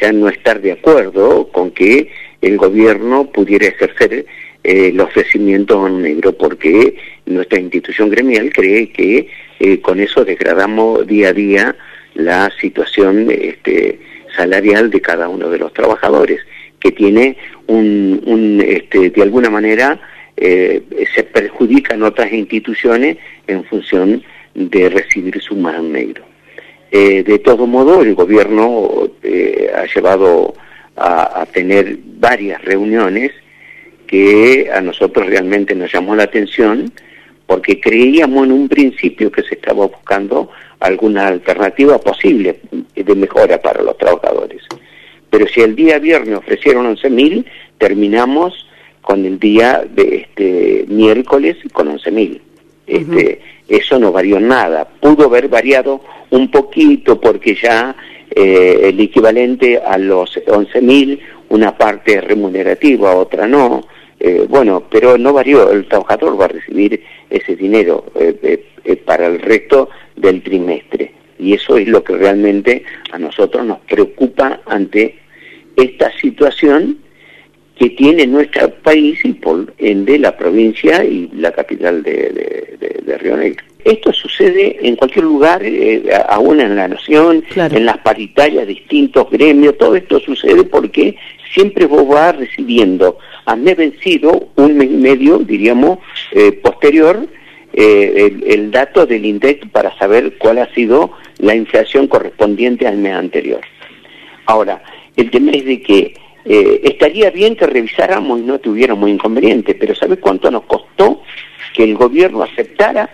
ya no estar de acuerdo con que el gobierno pudiera ejercer eh, el ofrecimiento negro, porque nuestra institución gremial cree que eh, con eso degradamos día a día la situación este, salarial de cada uno de los trabajadores, que tiene un, un este, de alguna manera, eh, se perjudican otras instituciones en función de recibir su mano negro. Eh, de todo modo, el gobierno eh, ha llevado a, tener varias reuniones que a nosotros realmente nos llamó la atención porque creíamos en un principio que se estaba buscando alguna alternativa posible de mejora para los trabajadores. Pero si el día viernes ofrecieron 11.000, terminamos con el día de este miércoles con 11.000. Este, Eso no varió nada. Pudo haber variado un poquito porque ya eh, el equivalente a los 11.000, una parte remunerativa, otra no. Eh, bueno, pero no varió. El trabajador va a recibir ese dinero eh, para el resto del trimestre. Y eso es lo que realmente a nosotros nos preocupa ante esta situación que tiene nuestro país y por ende la provincia y la capital de, Río Negro. Esto sucede en cualquier lugar, eh, aún en la nación, en las paritarias, distintos gremios, todo esto sucede porque siempre vos vas recibiendo a mes vencido, un mes y medio, diríamos, eh, posterior, eh, el, dato del INDEC para saber cuál ha sido la inflación correspondiente al mes anterior. Ahora, el tema es de que eh, estaría bien que revisáramos y no tuviéramos inconveniente, pero ¿sabe cuánto nos costó que el gobierno aceptara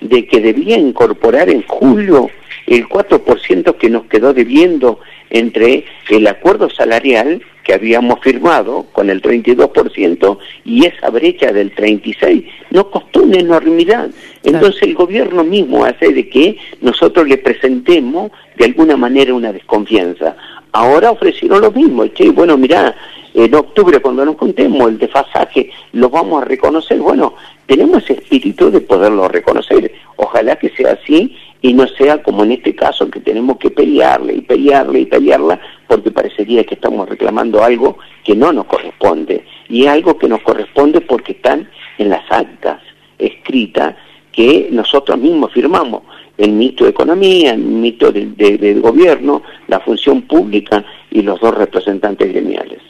de que debía incorporar en julio el 4% que nos quedó debiendo entre el acuerdo salarial que habíamos firmado con el 32% y esa brecha del 36%. Nos costó una enormidad. Entonces el gobierno mismo hace de que nosotros le presentemos de alguna manera una desconfianza. Ahora ofrecieron lo mismo. Che, bueno, mirá, en octubre cuando nos contemos el desfasaje, lo vamos a reconocer. Bueno, tenemos ese espíritu de poderlo reconocer. Ojalá que sea así y no sea como en este caso que tenemos que pelearle y pelearle y pelearla porque parecería que estamos reclamando algo que no nos corresponde y algo que nos corresponde porque están en las actas escritas que nosotros mismos firmamos el mito de Economía, el mito del, gobierno, la función pública y los dos representantes gremiales.